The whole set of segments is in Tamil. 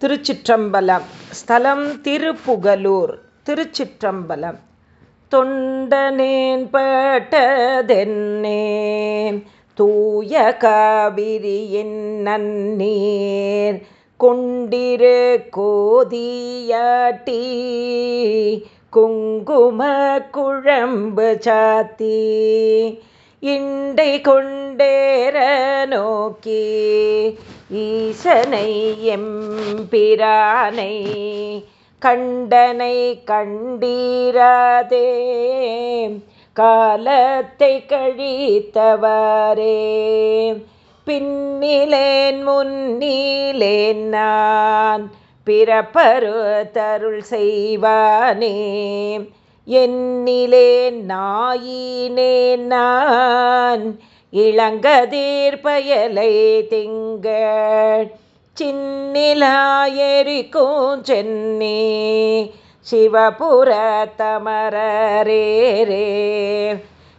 திருச்சிற்றம்பலம். ஸ்தலம் திருப்புகலூர் திருச்சிற்றம்பலம். தொண்டனேன்பட்டதென்னே தூய காவிரியின் நன்னீர்? கொண்டிரு கோதியாட்டி? குங்கும குழம்பு சாத்தி? இண்டை கொண்டேற நோக்கி? ஈசனை எம்பிரானை கண்டனை கண்டீராதே. காலத்தை கழித்தவரே. பின்னிலேன் முன்னிலேன் நான் பிறப்பரு தருள் செய்வானே. என்னிலேன் நாயினேன் நான் இளங்கதீர் பயலை திங்கள். சின்னிலாயெரிக்கும் சென்னி சிவபுர தமரரேரே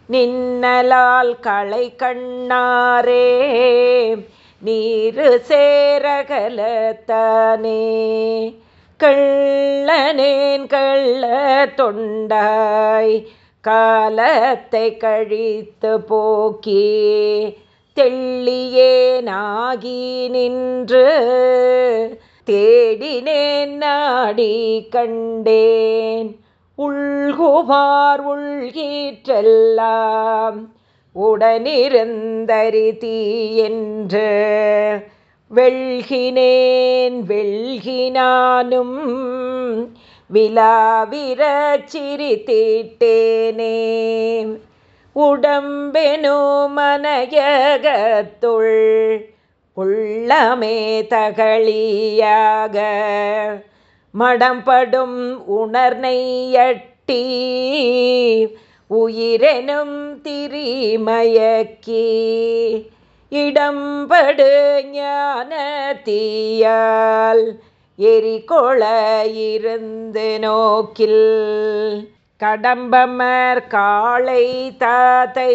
நின்னலால் களை கண்ணாரே நீரு சேரகலத்தானே கள்ளனேன் கள்ள தொண்டாய் காலத்தை கழித்து போக்கி. தெள்ளியேனாகி நின்று தேடினேன் நாடி கண்டேன். உள்குவார் உள்கீற்றெல்லாம் உடனிருந்தரிதி என்று வெள்கினேன் வெள்கினானும் விலாவிர சிரித்திட்டேனே உடம்பெனு மனையகத்துள் உள்ளமே தகளியாக மடம்படும் உணர்நெய்யட்டி உயிரெனும் திரிமயக்கி இடம்படு ஞான தீயால் எரிகொள இருந்து நோக்கில் கடம்பமர் காளை தாத்தை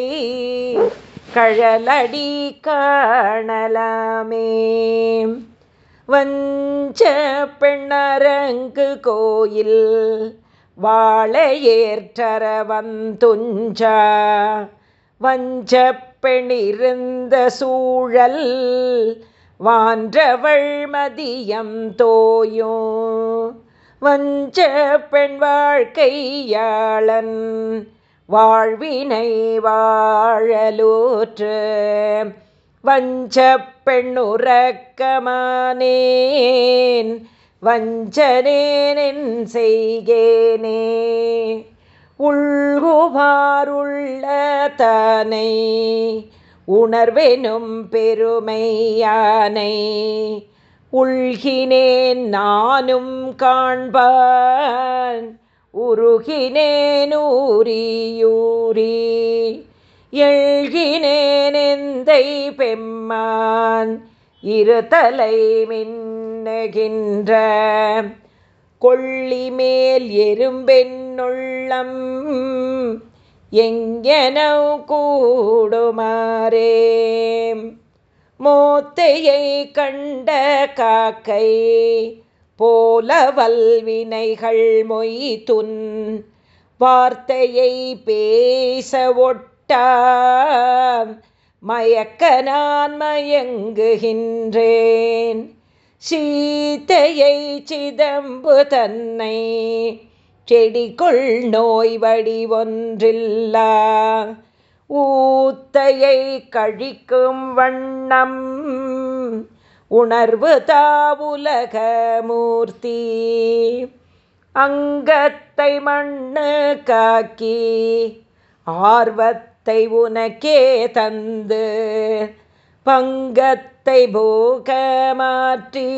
கழலடி காணலாமே. வஞ்ச பெண்ணரங்கு கோயில் வாழையேற்றர வந்துஞ்சா. வஞ்ச பெணிருந்த சூழல் வான்றவள் மதியம் தோயும். வஞ்ச பெண் வாழ்க்கையாளன் வாழ்வினை வாழலூற்று. வஞ்ச பெண்ணுறக்கமானேன் வஞ்சனேன் செய்கேனே. உள்குவாருள்ள தனை உணர்வெனும் பெருமையானை. உள்கினேன் நானும் காண்பான் உருகினேனூரியூரி எழுகினேனெந்தை பெம்மான் இருதலை மின்னுகின்ற. கொள்ளிமேல் எறும்பென்னுள்ளம் எங்கெனவு கூடுமாறே? மூத்தையை கண்ட காக்கை போல வல்வினைகள் மொய்துன் வார்த்தையை பேச ஒட்டா மயக்க நான் மயங்குகின்றேன். சீத்தையை சிதம்பு தன்னை செடிக்குள் நோய் வடி ஒன்றில்லா ஊத்தையை கழிக்கும் வண்ணம் உணர்வு தாவுலக மூர்த்தி. அங்கத்தை மண்ணு காக்கி ஆர்வத்தை உனக்கே தந்து பங்கத்தை போக மாற்றி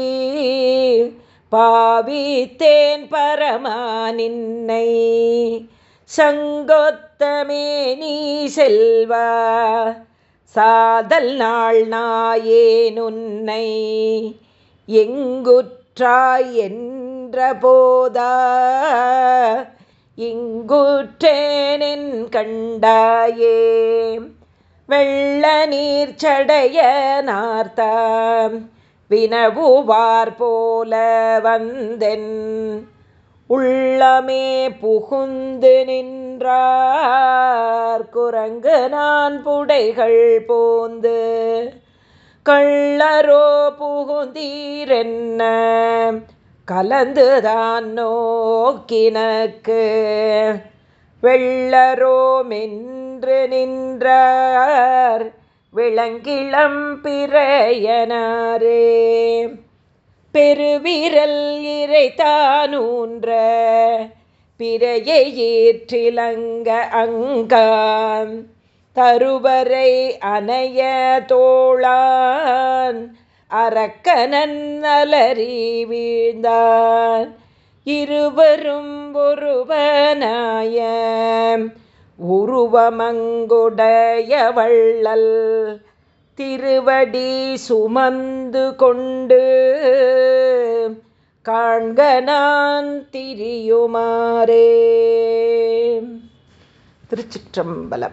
பாவித்தேன் பரமா நின்னை சங்கொத்தமே நீ செல்வா சாதல் நாள் நாயேன் உன்னை எங்குற்றாய் என்ற போதா இங்குற்றேனின் கண்டாயே வெள்ள நீர் சடைய நார்த்தாம் வினவுவார் போல வந்தென். உள்ளமே புகுந்து நின்றார். குரங்கு நான் புடைகள் போந்து. கள்ளரோ புகுந்தீரென்ன. கலந்துதான் நோக்கினக்கு. வெள்ளரோ மென்று நின்றார். விளங்கிளம் பிறையனாரே. பெருவிரல் இறைத்தானூன்ற பிறையை ஏற்றிலங்க அங்கான் தருவரை அணைய தோளான். அரக்கனன் அலறி வீழ்ந்தான். இருவரும் ஒருவனாயம் உருவமங்குடைய வள்ளல் திருவடி சுமந்து கொண்டு காண்க நான் திரியுமாறே. திருச்சிற்றம்பலம்.